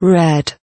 red.